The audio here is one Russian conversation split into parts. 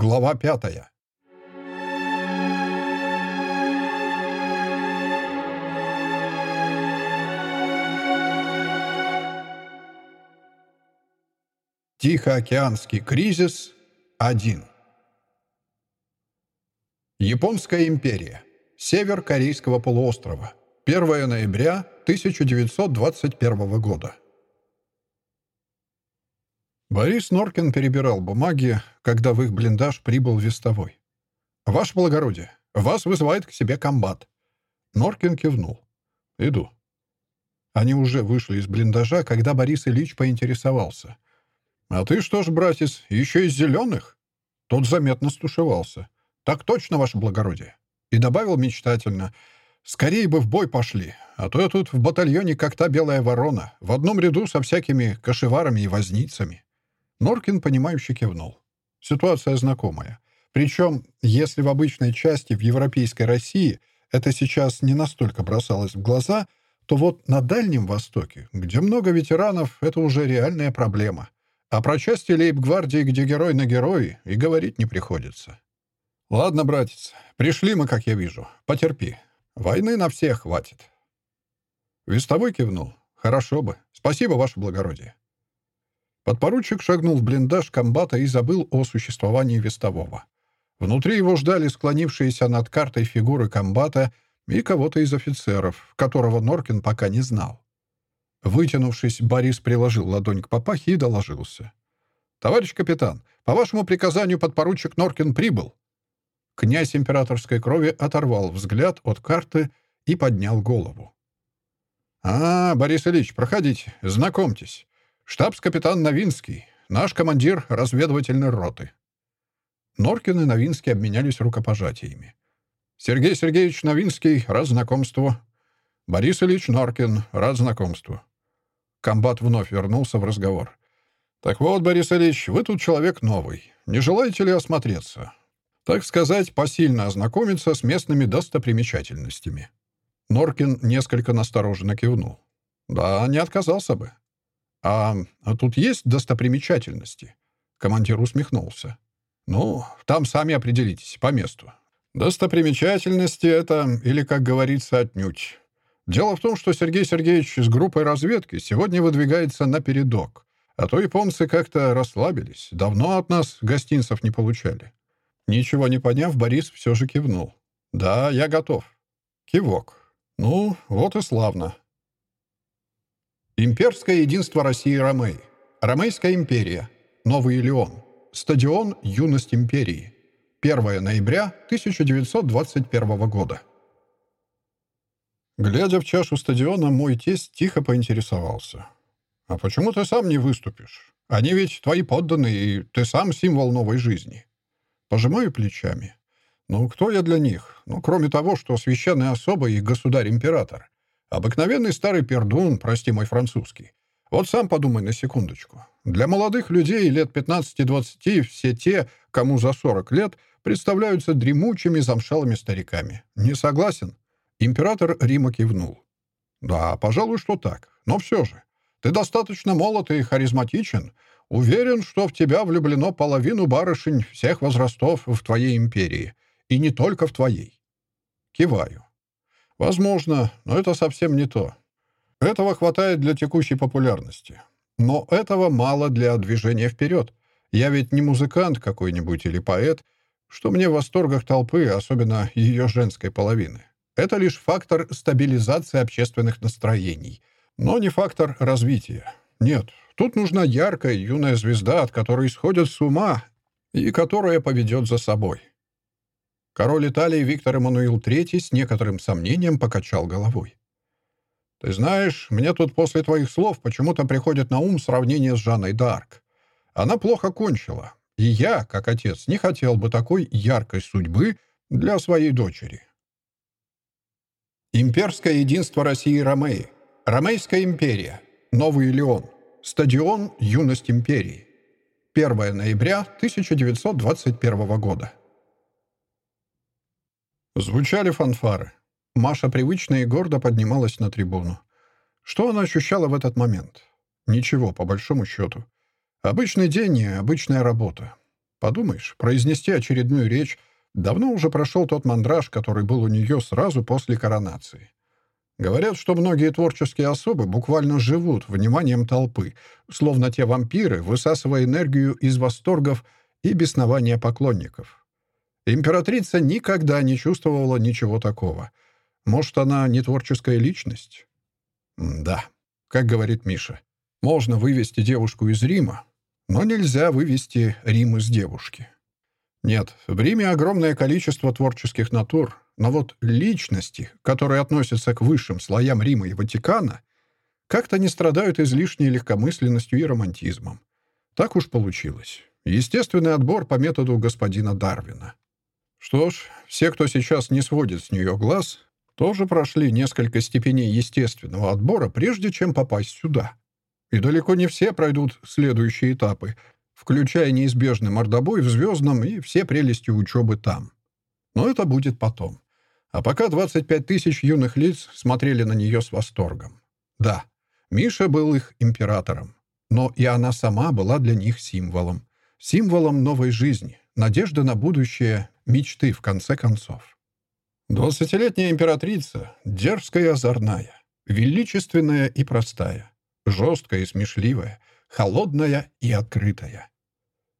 Глава пятая. Тихоокеанский кризис 1. Японская империя. Север Корейского полуострова. 1 ноября 1921 года. Борис Норкин перебирал бумаги, когда в их блиндаж прибыл вестовой. «Ваше благородие, вас вызывает к себе комбат». Норкин кивнул. «Иду». Они уже вышли из блиндажа, когда Борис Ильич поинтересовался. «А ты что ж, братец, еще из зеленых?» Тот заметно стушевался. «Так точно, ваше благородие». И добавил мечтательно. «Скорее бы в бой пошли, а то я тут в батальоне как та белая ворона, в одном ряду со всякими кошеварами и возницами». Норкин, понимающе кивнул. Ситуация знакомая. Причем, если в обычной части в европейской России это сейчас не настолько бросалось в глаза, то вот на Дальнем Востоке, где много ветеранов, это уже реальная проблема. А про части лейб-гвардии, где герой на герой, и говорить не приходится. «Ладно, братец, пришли мы, как я вижу. Потерпи. Войны на всех хватит». Вестовой кивнул. «Хорошо бы. Спасибо, ваше благородие». Подпоручик шагнул в блиндаж комбата и забыл о существовании вестового. Внутри его ждали склонившиеся над картой фигуры комбата и кого-то из офицеров, которого Норкин пока не знал. Вытянувшись, Борис приложил ладонь к папахе и доложился. «Товарищ капитан, по вашему приказанию подпоручик Норкин прибыл». Князь императорской крови оторвал взгляд от карты и поднял голову. «А, Борис Ильич, проходите, знакомьтесь. «Штабс-капитан Новинский, наш командир разведывательной роты». Норкин и Новинский обменялись рукопожатиями. «Сергей Сергеевич Новинский, рад знакомству». «Борис Ильич Норкин, рад знакомству». Комбат вновь вернулся в разговор. «Так вот, Борис Ильич, вы тут человек новый. Не желаете ли осмотреться? Так сказать, посильно ознакомиться с местными достопримечательностями». Норкин несколько настороженно кивнул. «Да, не отказался бы. «А, а тут есть достопримечательности?» Командир усмехнулся. «Ну, там сами определитесь, по месту. Достопримечательности — это, или, как говорится, отнюдь. Дело в том, что Сергей Сергеевич с группой разведки сегодня выдвигается на передок, а то японцы как-то расслабились, давно от нас гостинцев не получали». Ничего не поняв, Борис все же кивнул. «Да, я готов». Кивок. «Ну, вот и славно. Имперское единство России и Ромей. Ромейская империя. Новый Леон. Стадион «Юность империи». 1 ноября 1921 года. Глядя в чашу стадиона, мой тесть тихо поинтересовался. «А почему ты сам не выступишь? Они ведь твои подданные, и ты сам символ новой жизни». Пожимаю плечами. «Ну, кто я для них? Ну, кроме того, что священный особа и государь-император. Обыкновенный старый пердун, прости мой французский. Вот сам подумай на секундочку. Для молодых людей лет 15-20 все те, кому за 40 лет, представляются дремучими замшалыми стариками. Не согласен? Император Рима кивнул. Да, пожалуй, что так. Но все же. Ты достаточно молод и харизматичен. Уверен, что в тебя влюблено половину барышень всех возрастов в твоей империи. И не только в твоей. Киваю. Возможно, но это совсем не то. Этого хватает для текущей популярности. Но этого мало для движения вперед. Я ведь не музыкант какой-нибудь или поэт, что мне в восторгах толпы, особенно ее женской половины. Это лишь фактор стабилизации общественных настроений, но не фактор развития. Нет, тут нужна яркая юная звезда, от которой исходят с ума и которая поведет за собой. Король Италии Виктор Эммануил III с некоторым сомнением покачал головой. «Ты знаешь, мне тут после твоих слов почему-то приходит на ум сравнение с Жанной д'Арк. Она плохо кончила, и я, как отец, не хотел бы такой яркой судьбы для своей дочери». Имперское единство России и Ромеи. Ромейская империя. Новый Леон. Стадион «Юность империи». 1 ноября 1921 года. Звучали фанфары. Маша привычно и гордо поднималась на трибуну. Что она ощущала в этот момент? Ничего, по большому счету. Обычный день и обычная работа. Подумаешь, произнести очередную речь давно уже прошел тот мандраж, который был у нее сразу после коронации. Говорят, что многие творческие особы буквально живут вниманием толпы, словно те вампиры, высасывая энергию из восторгов и беснования поклонников. Императрица никогда не чувствовала ничего такого. Может, она не творческая личность? Да, как говорит Миша, можно вывести девушку из Рима, но нельзя вывести Рим из девушки. Нет, в Риме огромное количество творческих натур, но вот личности, которые относятся к высшим слоям Рима и Ватикана, как-то не страдают излишней легкомысленностью и романтизмом. Так уж получилось. Естественный отбор по методу господина Дарвина. Что ж, все, кто сейчас не сводит с нее глаз, тоже прошли несколько степеней естественного отбора, прежде чем попасть сюда. И далеко не все пройдут следующие этапы, включая неизбежный мордобой в «Звездном» и все прелести учебы там. Но это будет потом. А пока 25 тысяч юных лиц смотрели на нее с восторгом. Да, Миша был их императором, но и она сама была для них символом. Символом новой жизни, надежды на будущее, мечты, в конце концов. Двадцатилетняя императрица, дерзкая и озорная, величественная и простая, жесткая и смешливая, холодная и открытая.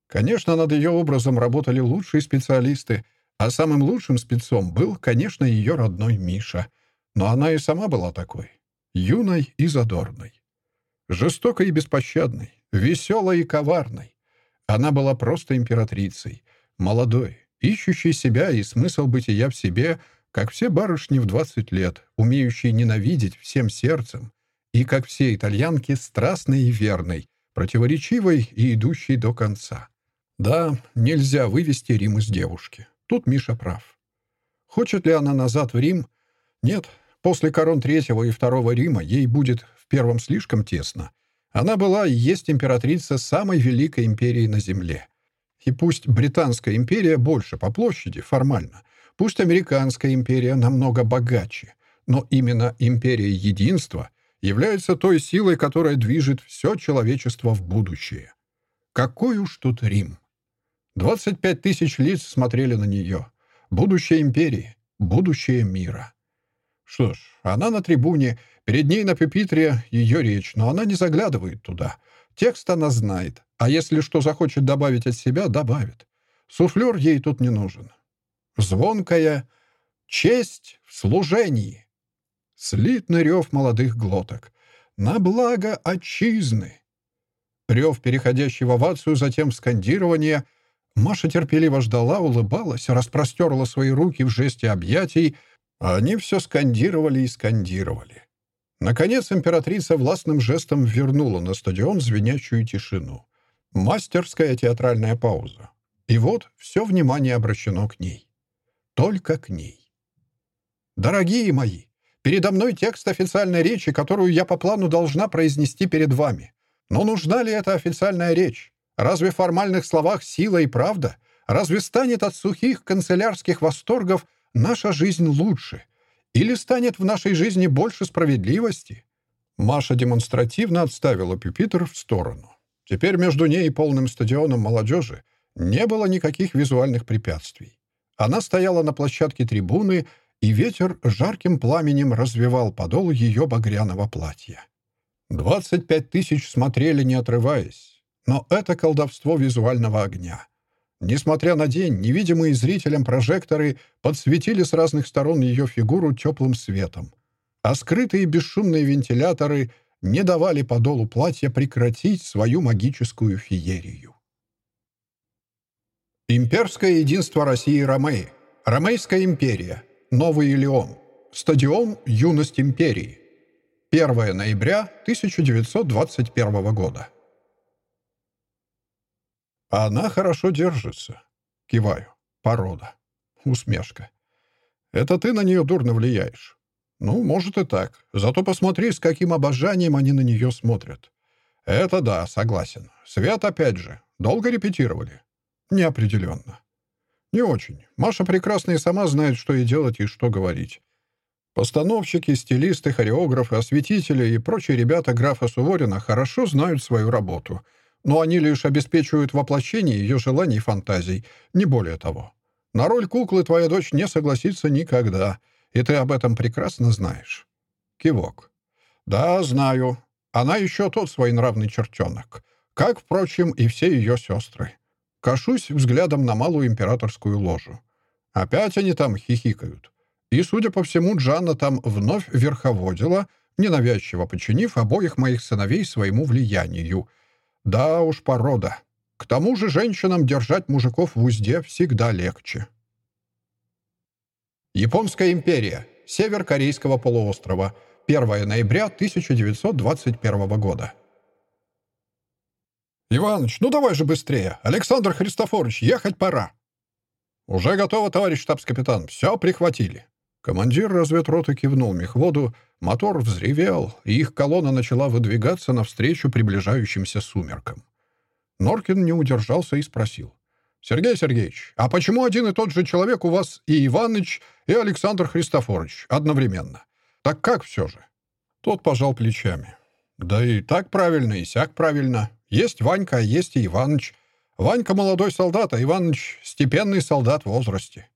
Конечно, над ее образом работали лучшие специалисты, а самым лучшим спецом был, конечно, ее родной Миша. Но она и сама была такой. Юной и задорной. Жестокой и беспощадной, веселой и коварной. Она была просто императрицей, молодой, ищущей себя и смысл бытия в себе, как все барышни в 20 лет, умеющие ненавидеть всем сердцем, и, как все итальянки, страстной и верной, противоречивой и идущей до конца. Да, нельзя вывести Рим из девушки. Тут Миша прав. Хочет ли она назад в Рим? Нет. После корон Третьего и Второго Рима ей будет в первом слишком тесно. Она была и есть императрица самой великой империи на Земле. И пусть Британская империя больше по площади, формально, пусть Американская империя намного богаче, но именно империя единства является той силой, которая движет все человечество в будущее. Какой уж тут Рим! 25 тысяч лиц смотрели на нее. Будущее империи, будущее мира. Что ж, она на трибуне, перед ней на пепитре ее речь, но она не заглядывает туда. Текст она знает, а если что захочет добавить от себя, добавит. Суфлер ей тут не нужен. Звонкая «Честь в служении». Слитный рев молодых глоток. «На благо отчизны». Рев, переходящий в овацию, затем скандирование — Маша терпеливо ждала, улыбалась, распростерла свои руки в жесте объятий, а они все скандировали и скандировали. Наконец императрица властным жестом вернула на стадион звенящую тишину. Мастерская театральная пауза. И вот все внимание обращено к ней. Только к ней. «Дорогие мои, передо мной текст официальной речи, которую я по плану должна произнести перед вами. Но нужна ли эта официальная речь? Разве в формальных словах сила и правда? Разве станет от сухих канцелярских восторгов наша жизнь лучше? Или станет в нашей жизни больше справедливости? Маша демонстративно отставила пюпитр в сторону. Теперь между ней и полным стадионом молодежи не было никаких визуальных препятствий. Она стояла на площадке трибуны, и ветер жарким пламенем развивал подол ее багряного платья. Двадцать пять тысяч смотрели, не отрываясь. Но это колдовство визуального огня. Несмотря на день, невидимые зрителям прожекторы подсветили с разных сторон ее фигуру теплым светом, а скрытые бесшумные вентиляторы не давали подолу платья прекратить свою магическую феерию. Имперское единство России и Ромеи. Ромейская империя. Новый Илеон. Стадион «Юность империи». 1 ноября 1921 года. Она хорошо держится. Киваю. Порода. Усмешка. Это ты на нее дурно влияешь. Ну, может и так. Зато посмотри, с каким обожанием они на нее смотрят. Это да, согласен. Свет опять же. Долго репетировали? Неопределенно. Не очень. Маша прекрасно и сама знает, что ей делать и что говорить. Постановщики, стилисты, хореографы, осветители и прочие ребята графа Суворина хорошо знают свою работу — но они лишь обеспечивают воплощение ее желаний и фантазий, не более того. На роль куклы твоя дочь не согласится никогда, и ты об этом прекрасно знаешь. Кивок. Да, знаю. Она еще тот своенравный чертенок. Как, впрочем, и все ее сестры. Кашусь взглядом на малую императорскую ложу. Опять они там хихикают. И, судя по всему, Джанна там вновь верховодила, ненавязчиво подчинив обоих моих сыновей своему влиянию — да уж, порода. К тому же женщинам держать мужиков в узде всегда легче. Японская империя. Север Корейского полуострова. 1 ноября 1921 года. «Иваныч, ну давай же быстрее! Александр Христофорович, ехать пора!» «Уже готово, товарищ штабс-капитан. Все прихватили». Командир разведроты кивнул мехводу, мотор взревел, и их колонна начала выдвигаться навстречу приближающимся сумеркам. Норкин не удержался и спросил. «Сергей Сергеевич, а почему один и тот же человек у вас и Иваныч, и Александр Христофорович одновременно? Так как все же?» Тот пожал плечами. «Да и так правильно, и сяк правильно. Есть Ванька, а есть и Иваныч. Ванька молодой солдат, а Иваныч степенный солдат в возрасте».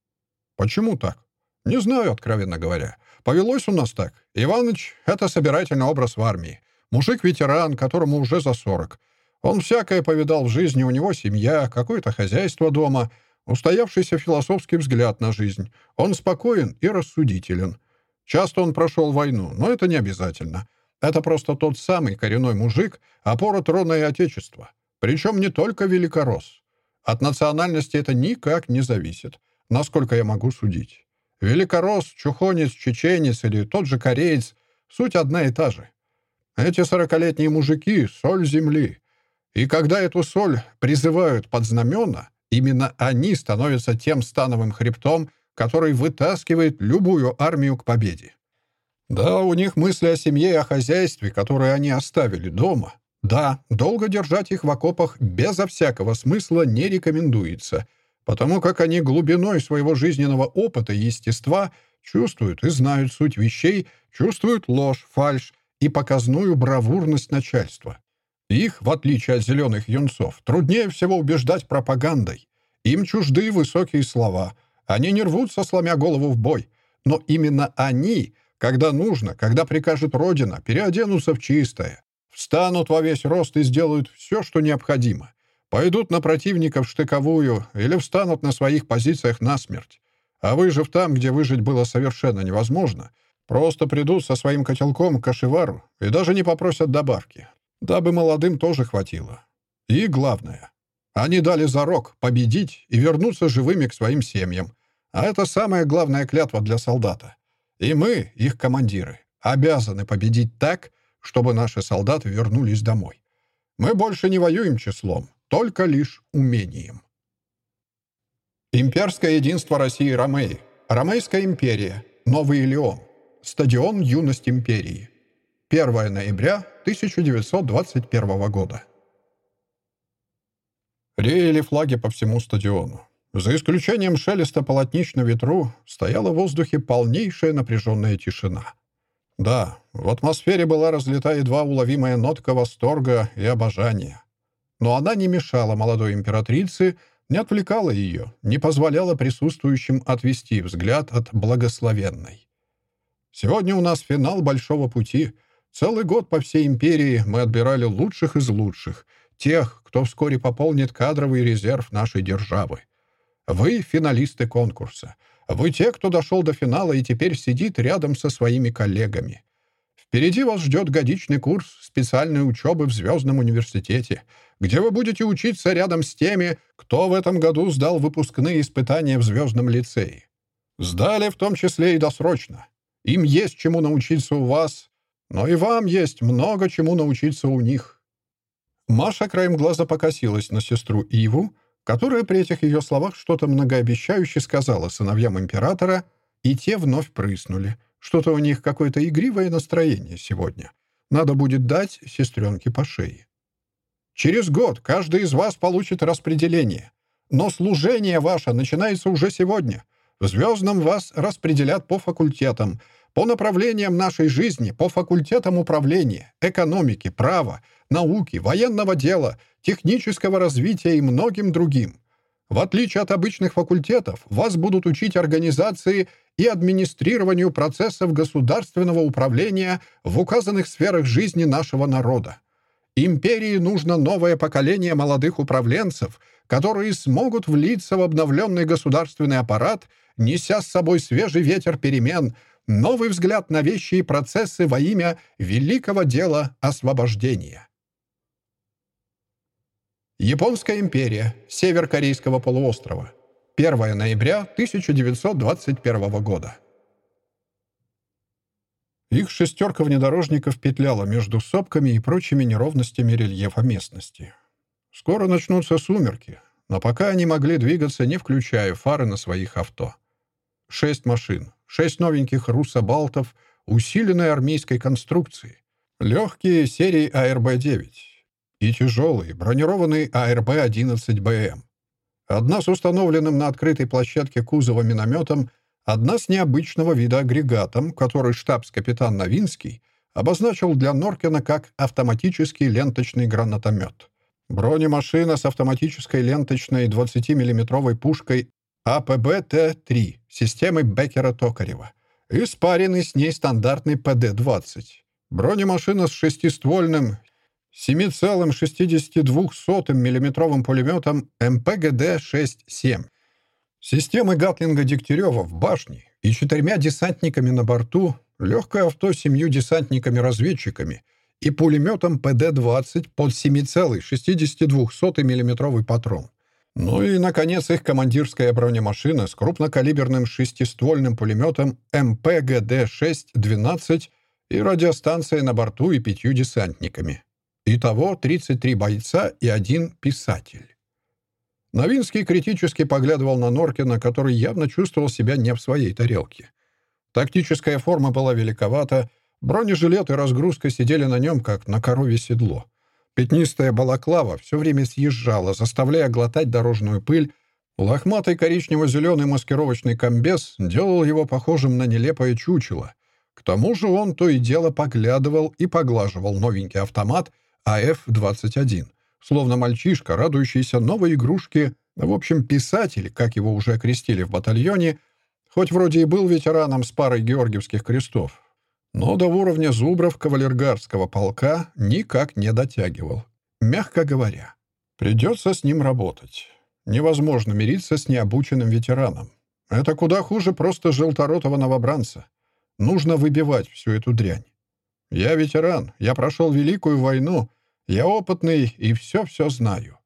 «Почему так?» «Не знаю, откровенно говоря. Повелось у нас так. Иваныч — это собирательный образ в армии. Мужик-ветеран, которому уже за сорок. Он всякое повидал в жизни, у него семья, какое-то хозяйство дома, устоявшийся философский взгляд на жизнь. Он спокоен и рассудителен. Часто он прошел войну, но это не обязательно. Это просто тот самый коренной мужик, опора трона и отечества. Причем не только великорос. От национальности это никак не зависит, насколько я могу судить. Великорос, чухонец, чеченец или тот же кореец — суть одна и та же. Эти сорокалетние мужики — соль земли. И когда эту соль призывают под знамена, именно они становятся тем становым хребтом, который вытаскивает любую армию к победе. Да, у них мысли о семье и о хозяйстве, которые они оставили дома. Да, долго держать их в окопах безо всякого смысла не рекомендуется — потому как они глубиной своего жизненного опыта и естества чувствуют и знают суть вещей, чувствуют ложь, фальшь и показную бравурность начальства. Их, в отличие от зеленых юнцов, труднее всего убеждать пропагандой. Им чужды высокие слова. Они не рвутся, сломя голову в бой. Но именно они, когда нужно, когда прикажет Родина, переоденутся в чистое, встанут во весь рост и сделают все, что необходимо. Пойдут на противника в штыковую или встанут на своих позициях насмерть. А выжив там, где выжить было совершенно невозможно, просто придут со своим котелком к кошевару и даже не попросят добавки, дабы молодым тоже хватило. И главное, они дали зарок победить и вернуться живыми к своим семьям. А это самая главная клятва для солдата. И мы, их командиры, обязаны победить так, чтобы наши солдаты вернулись домой. Мы больше не воюем числом, только лишь умением. Имперское единство России и Ромеи. Ромейская империя. Новый Леон. Стадион Юность империи. 1 ноября 1921 года. Реяли флаги по всему стадиону. За исключением шелеста полотнищ на ветру стояла в воздухе полнейшая напряженная тишина. Да, в атмосфере была разлита едва уловимая нотка восторга и обожания. Но она не мешала молодой императрице, не отвлекала ее, не позволяла присутствующим отвести взгляд от благословенной. Сегодня у нас финал большого пути. Целый год по всей империи мы отбирали лучших из лучших, тех, кто вскоре пополнит кадровый резерв нашей державы. Вы — финалисты конкурса. Вы те, кто дошел до финала и теперь сидит рядом со своими коллегами. Впереди вас ждет годичный курс специальной учебы в Звездном университете, где вы будете учиться рядом с теми, кто в этом году сдал выпускные испытания в Звездном лицее. Сдали в том числе и досрочно. Им есть чему научиться у вас, но и вам есть много чему научиться у них. Маша краем глаза покосилась на сестру Иву, которая при этих ее словах что-то многообещающе сказала сыновьям императора, и те вновь прыснули — что-то у них какое-то игривое настроение сегодня. Надо будет дать сестренке по шее. Через год каждый из вас получит распределение. Но служение ваше начинается уже сегодня. В «Звездном» вас распределят по факультетам, по направлениям нашей жизни, по факультетам управления, экономики, права, науки, военного дела, технического развития и многим другим. В отличие от обычных факультетов, вас будут учить организации и администрированию процессов государственного управления в указанных сферах жизни нашего народа. Империи нужно новое поколение молодых управленцев, которые смогут влиться в обновленный государственный аппарат, неся с собой свежий ветер перемен, новый взгляд на вещи и процессы во имя великого дела освобождения. Японская империя, север Корейского полуострова. 1 ноября 1921 года. Их шестерка внедорожников петляла между сопками и прочими неровностями рельефа местности. Скоро начнутся сумерки, но пока они могли двигаться, не включая фары на своих авто. Шесть машин, шесть новеньких руссобалтов, усиленной армейской конструкции, легкие серии АРБ-9 и тяжелые бронированные АРБ-11БМ. Одна с установленным на открытой площадке кузова минометом — Одна с необычного вида агрегатом, который штабс-капитан Новинский обозначил для Норкина как автоматический ленточный гранатомет. Бронемашина с автоматической ленточной 20 миллиметровой пушкой АПБ-Т-3 системы Беккера-Токарева и спаренный с ней стандартный ПД-20. Бронемашина с шестиствольным 7,62 миллиметровым пулеметом МПГД-6-7 Системы Гатлинга Дегтярева в башне и четырьмя десантниками на борту, легкое авто с семью десантниками-разведчиками и пулеметом ПД-20 под 7,62 мм патрон. Ну и, наконец, их командирская бронемашина с крупнокалиберным шестиствольным пулеметом МПГД-6-12 и радиостанцией на борту и пятью десантниками. Итого 33 бойца и один писатель. Новинский критически поглядывал на Норкина, который явно чувствовал себя не в своей тарелке. Тактическая форма была великовата, бронежилет и разгрузка сидели на нем, как на корове седло. Пятнистая балаклава все время съезжала, заставляя глотать дорожную пыль. Лохматый коричнево-зеленый маскировочный комбез делал его похожим на нелепое чучело. К тому же он то и дело поглядывал и поглаживал новенький автомат АФ-21 словно мальчишка, радующийся новой игрушке, в общем, писатель, как его уже окрестили в батальоне, хоть вроде и был ветераном с парой георгиевских крестов, но до уровня зубров кавалергарского полка никак не дотягивал. Мягко говоря, придется с ним работать. Невозможно мириться с необученным ветераном. Это куда хуже просто желторотого новобранца. Нужно выбивать всю эту дрянь. Я ветеран, я прошел Великую войну — я опытный и все-все знаю.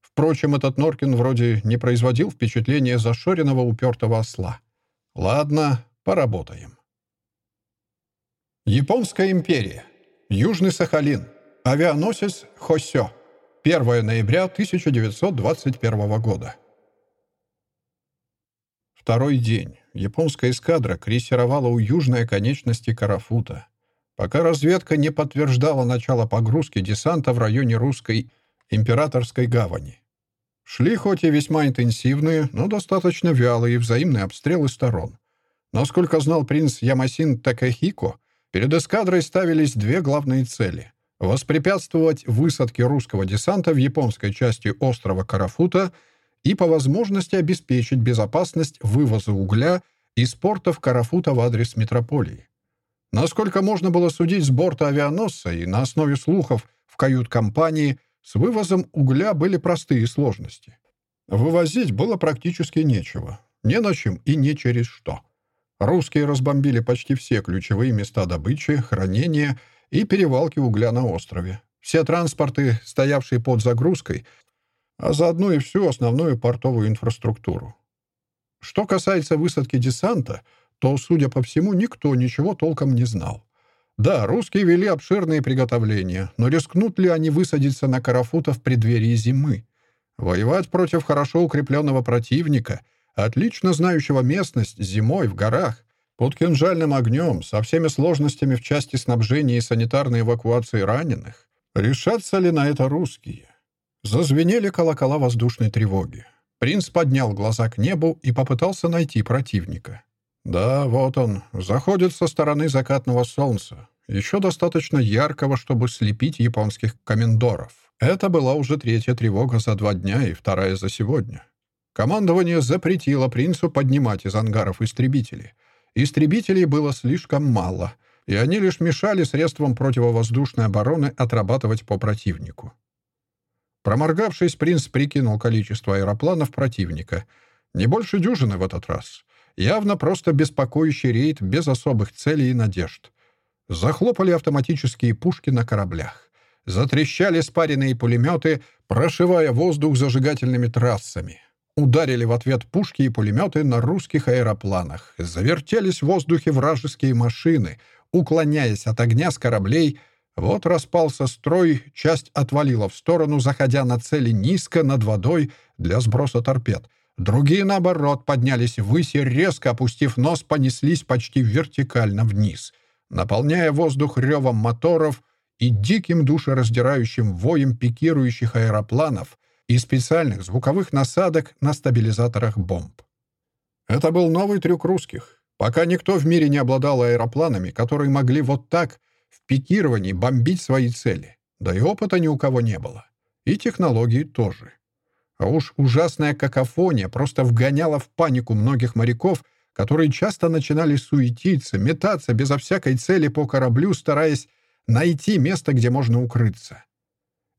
Впрочем, этот Норкин вроде не производил впечатления зашоренного упертого осла. Ладно, поработаем. Японская империя. Южный Сахалин. Авианосец Хосё. 1 ноября 1921 года. Второй день. Японская эскадра крейсеровала у южной оконечности Карафута пока разведка не подтверждала начало погрузки десанта в районе русской императорской гавани. Шли хоть и весьма интенсивные, но достаточно вялые взаимные обстрелы сторон. Насколько знал принц Ямасин Такахико, перед эскадрой ставились две главные цели — воспрепятствовать высадке русского десанта в японской части острова Карафута и по возможности обеспечить безопасность вывоза угля из портов Карафута в адрес метрополии. Насколько можно было судить с борта авианосца и на основе слухов в кают-компании, с вывозом угля были простые сложности. Вывозить было практически нечего. Не на чем и не через что. Русские разбомбили почти все ключевые места добычи, хранения и перевалки угля на острове. Все транспорты, стоявшие под загрузкой, а заодно и всю основную портовую инфраструктуру. Что касается высадки десанта — то, судя по всему, никто ничего толком не знал. Да, русские вели обширные приготовления, но рискнут ли они высадиться на Карафута в преддверии зимы? Воевать против хорошо укрепленного противника, отлично знающего местность зимой в горах, под кинжальным огнем, со всеми сложностями в части снабжения и санитарной эвакуации раненых, решатся ли на это русские? Зазвенели колокола воздушной тревоги. Принц поднял глаза к небу и попытался найти противника. Да, вот он, заходит со стороны закатного солнца, еще достаточно яркого, чтобы слепить японских комендоров. Это была уже третья тревога за два дня и вторая за сегодня. Командование запретило принцу поднимать из ангаров истребители. Истребителей было слишком мало, и они лишь мешали средствам противовоздушной обороны отрабатывать по противнику. Проморгавшись, принц прикинул количество аэропланов противника. Не больше дюжины в этот раз. Явно просто беспокоящий рейд без особых целей и надежд. Захлопали автоматические пушки на кораблях. Затрещали спаренные пулеметы, прошивая воздух зажигательными трассами. Ударили в ответ пушки и пулеметы на русских аэропланах. Завертелись в воздухе вражеские машины, уклоняясь от огня с кораблей. Вот распался строй, часть отвалила в сторону, заходя на цели низко над водой для сброса торпед. Другие, наоборот, поднялись ввысь и, резко опустив нос, понеслись почти вертикально вниз, наполняя воздух ревом моторов — и диким душераздирающим воем пикирующих аэропланов и специальных звуковых насадок на стабилизаторах бомб. Это был новый трюк русских. Пока никто в мире не обладал аэропланами, которые могли вот так в пикировании бомбить свои цели. Да и опыта ни у кого не было. И технологии тоже. А уж ужасная какофония просто вгоняла в панику многих моряков, которые часто начинали суетиться, метаться безо всякой цели по кораблю, стараясь найти место, где можно укрыться.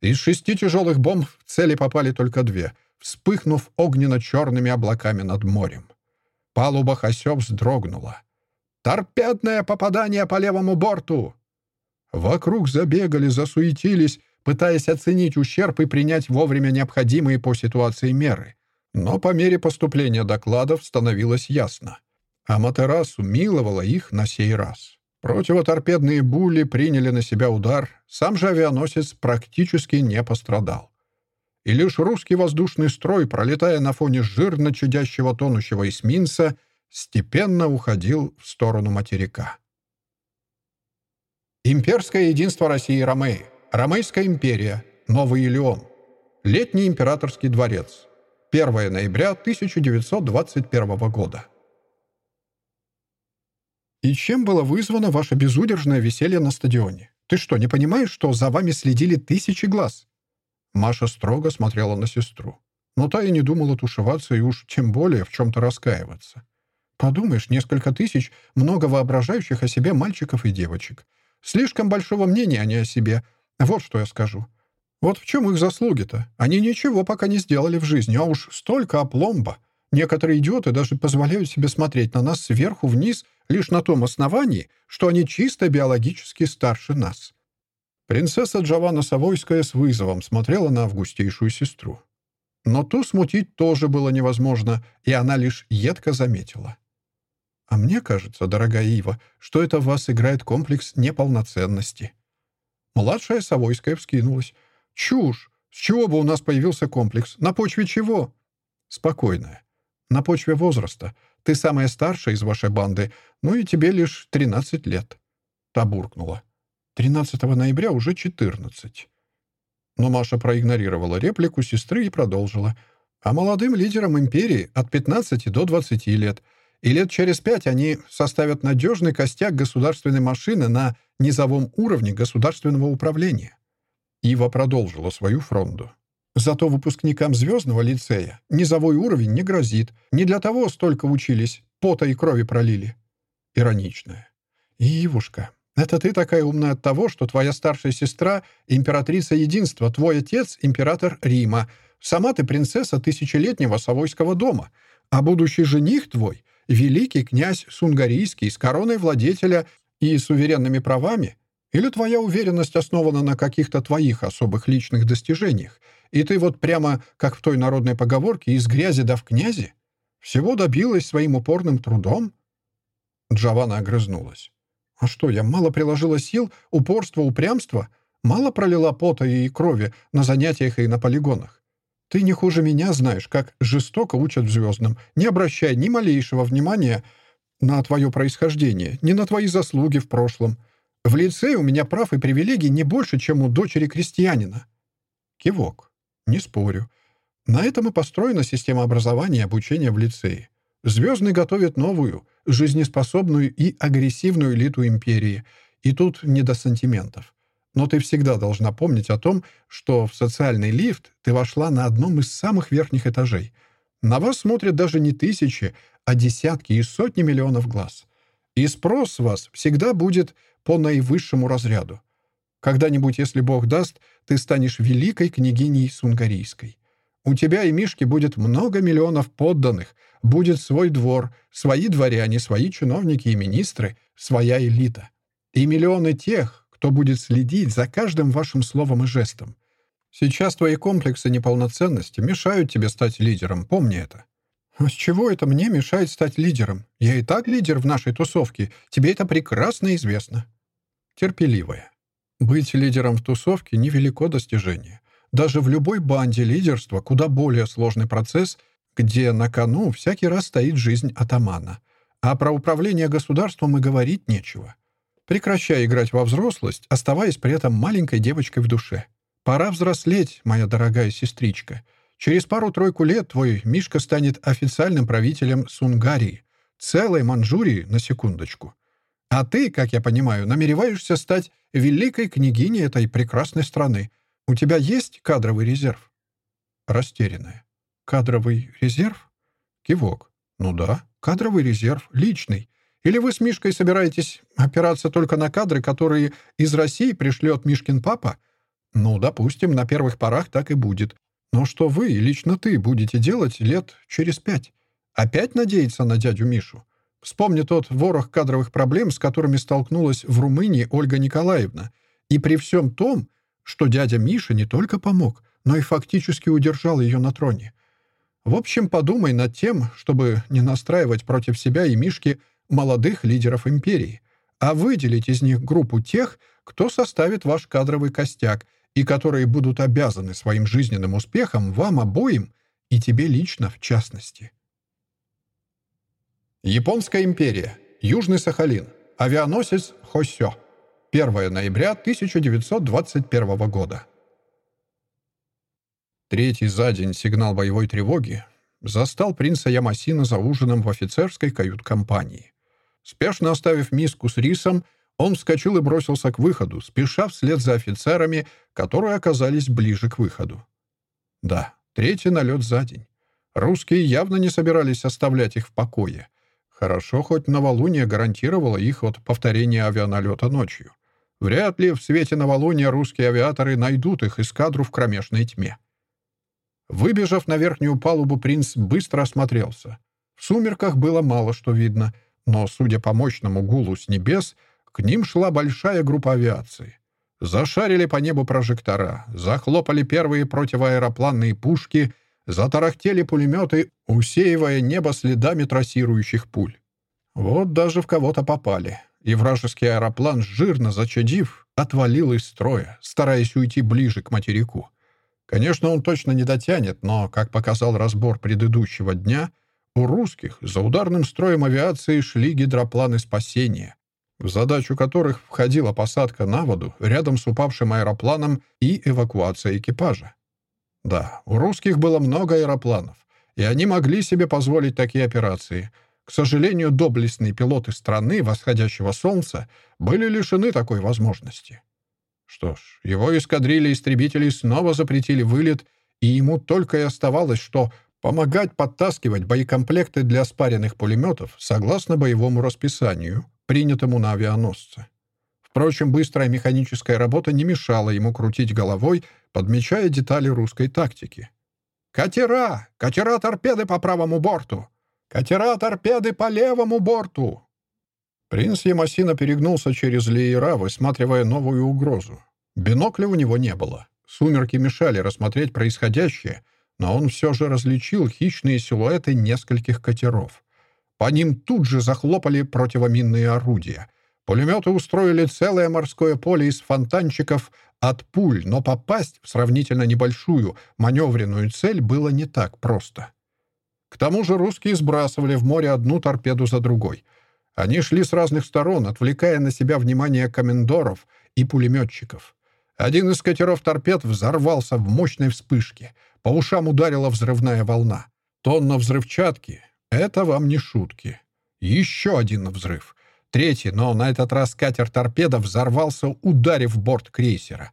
Из шести тяжелых бомб в цели попали только две, вспыхнув огненно-черными облаками над морем. Палуба Хасё вздрогнула. «Торпедное попадание по левому борту!» Вокруг забегали, засуетились, пытаясь оценить ущерб и принять вовремя необходимые по ситуации меры. Но по мере поступления докладов становилось ясно. Аматерасу миловала их на сей раз. Противоторпедные були приняли на себя удар, сам же авианосец практически не пострадал. И лишь русский воздушный строй, пролетая на фоне жирно чадящего тонущего эсминца, степенно уходил в сторону материка. Имперское единство России и Ромеи. Ромейская империя. Новый Илеон. Летний императорский дворец. 1 ноября 1921 года. «И чем было вызвано ваше безудержное веселье на стадионе? Ты что, не понимаешь, что за вами следили тысячи глаз?» Маша строго смотрела на сестру. Но та и не думала тушеваться и уж тем более в чем-то раскаиваться. Подумаешь, несколько тысяч много воображающих о себе мальчиков и девочек. Слишком большого мнения они о себе. Вот что я скажу. Вот в чем их заслуги-то? Они ничего пока не сделали в жизни, а уж столько опломба. Некоторые идиоты даже позволяют себе смотреть на нас сверху вниз лишь на том основании, что они чисто биологически старше нас. Принцесса Джованна Савойская с вызовом смотрела на августейшую сестру. Но ту смутить тоже было невозможно, и она лишь едко заметила. «А мне кажется, дорогая Ива, что это в вас играет комплекс неполноценности». Младшая Савойская вскинулась. «Чушь! С чего бы у нас появился комплекс? На почве чего?» «Спокойная. На почве возраста. Ты самая старшая из вашей банды, ну и тебе лишь 13 лет». Та буркнула. «13 ноября уже 14». Но Маша проигнорировала реплику сестры и продолжила. «А молодым лидерам империи от 15 до 20 лет. И лет через пять они составят надежный костяк государственной машины на низовом уровне государственного управления». Ива продолжила свою фронту. Зато выпускникам звездного лицея низовой уровень не грозит. Не для того столько учились, пота и крови пролили. Ироничная. Ивушка, это ты такая умная от того, что твоя старшая сестра — императрица единства, твой отец — император Рима, сама ты принцесса тысячелетнего Савойского дома, а будущий жених твой — великий князь Сунгарийский с короной владетеля и суверенными правами? Или твоя уверенность основана на каких-то твоих особых личных достижениях, и ты вот прямо, как в той народной поговорке, из грязи да в князи? Всего добилась своим упорным трудом?» Джавана огрызнулась. «А что, я мало приложила сил, упорства, упрямства? Мало пролила пота и крови на занятиях и на полигонах? Ты не хуже меня знаешь, как жестоко учат в звездном, не обращая ни малейшего внимания на твое происхождение, ни на твои заслуги в прошлом. В лице у меня прав и привилегий не больше, чем у дочери крестьянина». Кивок. Не спорю. На этом и построена система образования и обучения в лицее. Звездный готовит новую, жизнеспособную и агрессивную элиту империи. И тут не до сантиментов. Но ты всегда должна помнить о том, что в социальный лифт ты вошла на одном из самых верхних этажей. На вас смотрят даже не тысячи, а десятки и сотни миллионов глаз. И спрос с вас всегда будет по наивысшему разряду. Когда-нибудь, если Бог даст, ты станешь великой княгиней Сунгарийской. У тебя и Мишки будет много миллионов подданных, будет свой двор, свои дворяне, свои чиновники и министры, своя элита. И миллионы тех, кто будет следить за каждым вашим словом и жестом. Сейчас твои комплексы неполноценности мешают тебе стать лидером, помни это. «А «С чего это мне мешает стать лидером? Я и так лидер в нашей тусовке. Тебе это прекрасно известно». Терпеливая. Быть лидером в тусовке — невелико достижение. Даже в любой банде лидерства куда более сложный процесс, где на кону всякий раз стоит жизнь атамана. А про управление государством и говорить нечего. Прекращай играть во взрослость, оставаясь при этом маленькой девочкой в душе. Пора взрослеть, моя дорогая сестричка. Через пару-тройку лет твой Мишка станет официальным правителем Сунгарии, целой Манчжурии, на секундочку. А ты, как я понимаю, намереваешься стать великой княгиней этой прекрасной страны. У тебя есть кадровый резерв?» Растерянная. «Кадровый резерв?» Кивок. «Ну да, кадровый резерв, личный. Или вы с Мишкой собираетесь опираться только на кадры, которые из России пришлет Мишкин папа? Ну, допустим, на первых порах так и будет. Но что вы, лично ты, будете делать лет через пять? Опять надеяться на дядю Мишу? Вспомни тот ворох кадровых проблем, с которыми столкнулась в Румынии Ольга Николаевна. И при всем том, что дядя Миша не только помог, но и фактически удержал ее на троне. В общем, подумай над тем, чтобы не настраивать против себя и Мишки молодых лидеров империи, а выделить из них группу тех, кто составит ваш кадровый костяк и которые будут обязаны своим жизненным успехом вам обоим и тебе лично в частности. Японская империя. Южный Сахалин. Авианосец Хосё. 1 ноября 1921 года. Третий за день сигнал боевой тревоги застал принца Ямасина за ужином в офицерской кают-компании. Спешно оставив миску с рисом, он вскочил и бросился к выходу, спеша вслед за офицерами, которые оказались ближе к выходу. Да, третий налет за день. Русские явно не собирались оставлять их в покое. Хорошо, хоть новолуние гарантировало их от повторения авианалета ночью. Вряд ли в свете новолуния русские авиаторы найдут их эскадру в кромешной тьме. Выбежав на верхнюю палубу, принц быстро осмотрелся. В сумерках было мало что видно, но, судя по мощному гулу с небес, к ним шла большая группа авиации. Зашарили по небу прожектора, захлопали первые противоаэропланные пушки, затарахтели пулеметы, усеивая небо следами трассирующих пуль. Вот даже в кого-то попали, и вражеский аэроплан, жирно зачадив, отвалил из строя, стараясь уйти ближе к материку. Конечно, он точно не дотянет, но, как показал разбор предыдущего дня, у русских за ударным строем авиации шли гидропланы спасения, в задачу которых входила посадка на воду рядом с упавшим аэропланом и эвакуация экипажа. Да, у русских было много аэропланов, и они могли себе позволить такие операции. К сожалению, доблестные пилоты страны восходящего солнца были лишены такой возможности. Что ж, его эскадрильи истребителей снова запретили вылет, и ему только и оставалось, что помогать подтаскивать боекомплекты для спаренных пулеметов согласно боевому расписанию, принятому на авианосце. Впрочем, быстрая механическая работа не мешала ему крутить головой, подмечая детали русской тактики. «Катера! Катера-торпеды по правому борту! Катера-торпеды по левому борту!» Принц Ямасина перегнулся через леера, высматривая новую угрозу. Бинокля у него не было. Сумерки мешали рассмотреть происходящее, но он все же различил хищные силуэты нескольких катеров. По ним тут же захлопали противоминные орудия. Пулеметы устроили целое морское поле из фонтанчиков от пуль, но попасть в сравнительно небольшую маневренную цель было не так просто. К тому же русские сбрасывали в море одну торпеду за другой. Они шли с разных сторон, отвлекая на себя внимание комендоров и пулеметчиков. Один из катеров торпед взорвался в мощной вспышке. По ушам ударила взрывная волна. Тонна взрывчатки, это вам не шутки. Еще один взрыв. Третий, но на этот раз катер-торпеда взорвался, ударив борт крейсера.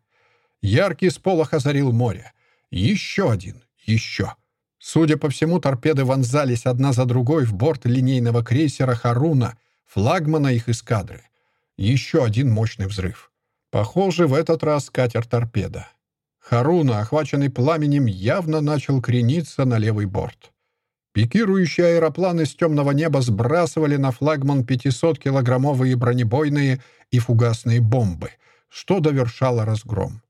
Яркий сполох озарил море. Еще один, еще. Судя по всему, торпеды вонзались одна за другой в борт линейного крейсера «Харуна», флагмана их эскадры. Еще один мощный взрыв. Похоже, в этот раз катер-торпеда. Харуна, охваченный пламенем, явно начал крениться на левый борт. Пикирующие аэропланы с темного неба сбрасывали на флагман 500-килограммовые бронебойные и фугасные бомбы, что довершало разгром.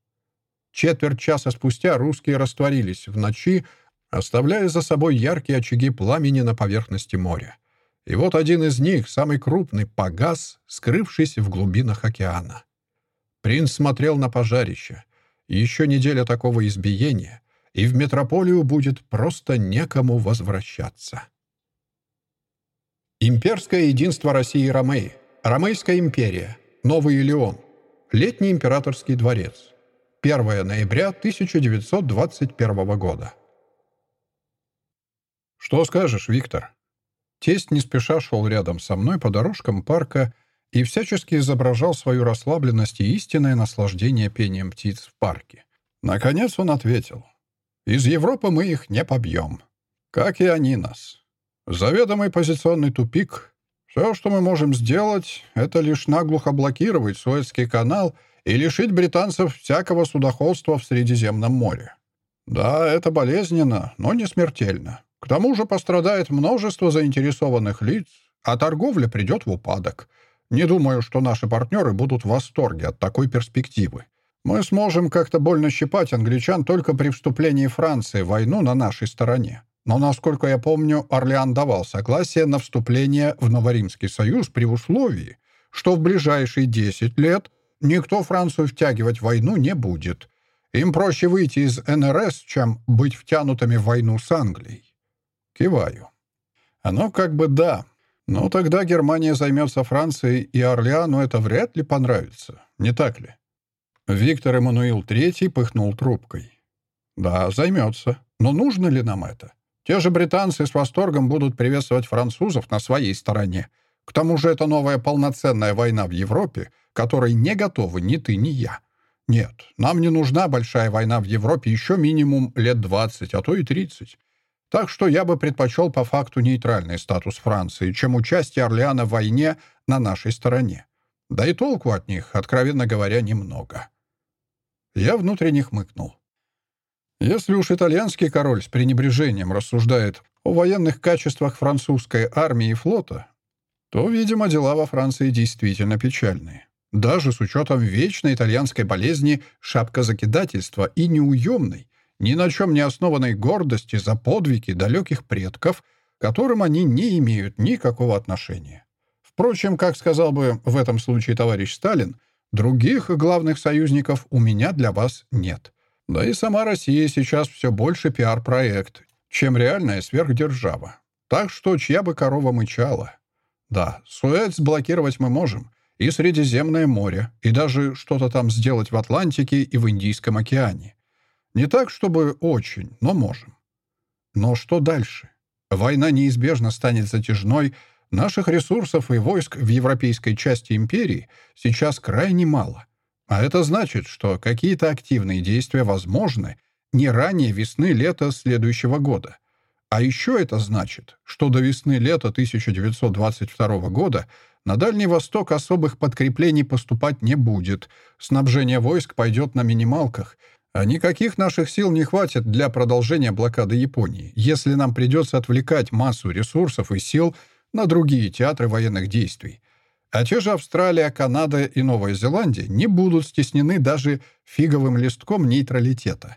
Четверть часа спустя русские растворились в ночи, оставляя за собой яркие очаги пламени на поверхности моря. И вот один из них, самый крупный, погас, скрывшись в глубинах океана. Принц смотрел на пожарище. Еще неделя такого избиения, и в метрополию будет просто некому возвращаться. Имперское единство России и Ромеи. Ромейская империя. Новый Илеон. Летний императорский дворец. 1 ноября 1921 года. «Что скажешь, Виктор?» Тесть не спеша шел рядом со мной по дорожкам парка и всячески изображал свою расслабленность и истинное наслаждение пением птиц в парке. Наконец он ответил. «Из Европы мы их не побьем. Как и они нас. Заведомый позиционный тупик. Все, что мы можем сделать, это лишь наглухо блокировать Суэцкий канал и лишить британцев всякого судоходства в Средиземном море. Да, это болезненно, но не смертельно. К тому же пострадает множество заинтересованных лиц, а торговля придет в упадок. Не думаю, что наши партнеры будут в восторге от такой перспективы. Мы сможем как-то больно щипать англичан только при вступлении Франции в войну на нашей стороне. Но, насколько я помню, Орлеан давал согласие на вступление в Новоримский союз при условии, что в ближайшие 10 лет никто Францию втягивать в войну не будет. Им проще выйти из НРС, чем быть втянутыми в войну с Англией. Киваю. Оно как бы да. Но тогда Германия займется Францией, и Орлеану это вряд ли понравится. Не так ли? Виктор Эммануил III пыхнул трубкой. Да, займется. Но нужно ли нам это? Те же британцы с восторгом будут приветствовать французов на своей стороне. К тому же это новая полноценная война в Европе, которой не готовы ни ты, ни я. Нет, нам не нужна большая война в Европе еще минимум лет 20, а то и 30. Так что я бы предпочел по факту нейтральный статус Франции, чем участие Орлеана в войне на нашей стороне. Да и толку от них, откровенно говоря, немного. Я внутренне хмыкнул. Если уж итальянский король с пренебрежением рассуждает о военных качествах французской армии и флота, то, видимо, дела во Франции действительно печальные. Даже с учетом вечной итальянской болезни шапка закидательства и неуемной, ни на чем не основанной гордости за подвиги далеких предков, к которым они не имеют никакого отношения. Впрочем, как сказал бы в этом случае товарищ Сталин, других главных союзников у меня для вас нет. Да и сама Россия сейчас все больше пиар-проект, чем реальная сверхдержава. Так что чья бы корова мычала. Да, Суэц блокировать мы можем, и Средиземное море, и даже что-то там сделать в Атлантике и в Индийском океане. Не так, чтобы очень, но можем. Но что дальше? Война неизбежно станет затяжной. Наших ресурсов и войск в европейской части империи сейчас крайне мало. А это значит, что какие-то активные действия возможны не ранее весны-лета следующего года. А еще это значит, что до весны-лета 1922 года на Дальний Восток особых подкреплений поступать не будет, снабжение войск пойдет на минималках — а никаких наших сил не хватит для продолжения блокады Японии, если нам придется отвлекать массу ресурсов и сил на другие театры военных действий. А те же Австралия, Канада и Новая Зеландия не будут стеснены даже фиговым листком нейтралитета.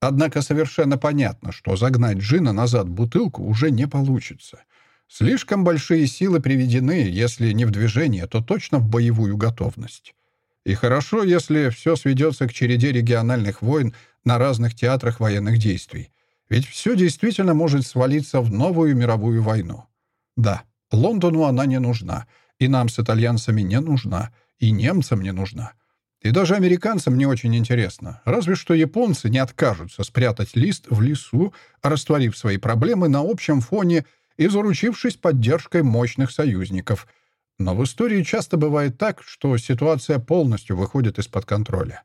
Однако совершенно понятно, что загнать Джина назад бутылку уже не получится. Слишком большие силы приведены, если не в движение, то точно в боевую готовность. И хорошо, если все сведется к череде региональных войн на разных театрах военных действий. Ведь все действительно может свалиться в новую мировую войну. Да, Лондону она не нужна, и нам с итальянцами не нужна, и немцам не нужна. И даже американцам не очень интересно. Разве что японцы не откажутся спрятать лист в лесу, растворив свои проблемы на общем фоне и заручившись поддержкой мощных союзников — Но в истории часто бывает так, что ситуация полностью выходит из-под контроля.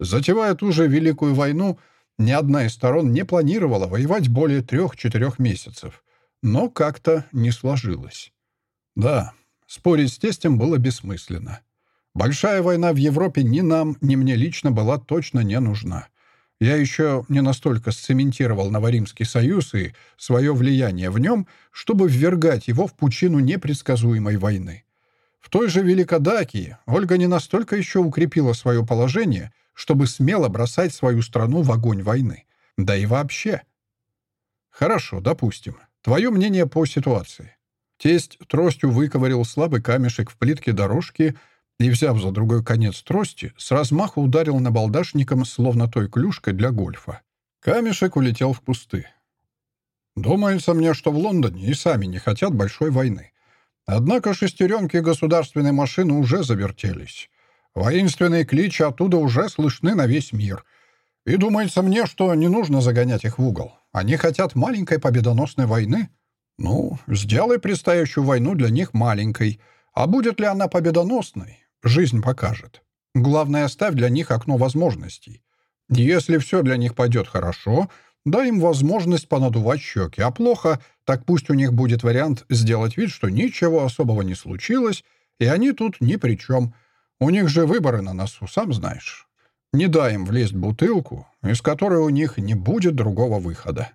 Затевая ту же Великую войну, ни одна из сторон не планировала воевать более трех-четырех месяцев. Но как-то не сложилось. Да, спорить с тестем было бессмысленно. Большая война в Европе ни нам, ни мне лично была точно не нужна. Я еще не настолько сцементировал Новоримский союз и свое влияние в нем, чтобы ввергать его в пучину непредсказуемой войны. В той же Великодакии Ольга не настолько еще укрепила свое положение, чтобы смело бросать свою страну в огонь войны. Да и вообще. Хорошо, допустим. Твое мнение по ситуации. Тесть тростью выковырил слабый камешек в плитке дорожки и, взяв за другой конец трости, с размаху ударил набалдашником, словно той клюшкой для гольфа. Камешек улетел в кусты. Думается мне, что в Лондоне и сами не хотят большой войны. Однако шестеренки государственной машины уже завертелись. Воинственные кличи оттуда уже слышны на весь мир. И думается мне, что не нужно загонять их в угол. Они хотят маленькой победоносной войны. Ну, сделай предстоящую войну для них маленькой. А будет ли она победоносной, Жизнь покажет. Главное, оставь для них окно возможностей. Если все для них пойдет хорошо, дай им возможность понадувать щеки, а плохо, так пусть у них будет вариант сделать вид, что ничего особого не случилось, и они тут ни при чем. У них же выборы на носу, сам знаешь. Не дай им влезть в бутылку, из которой у них не будет другого выхода.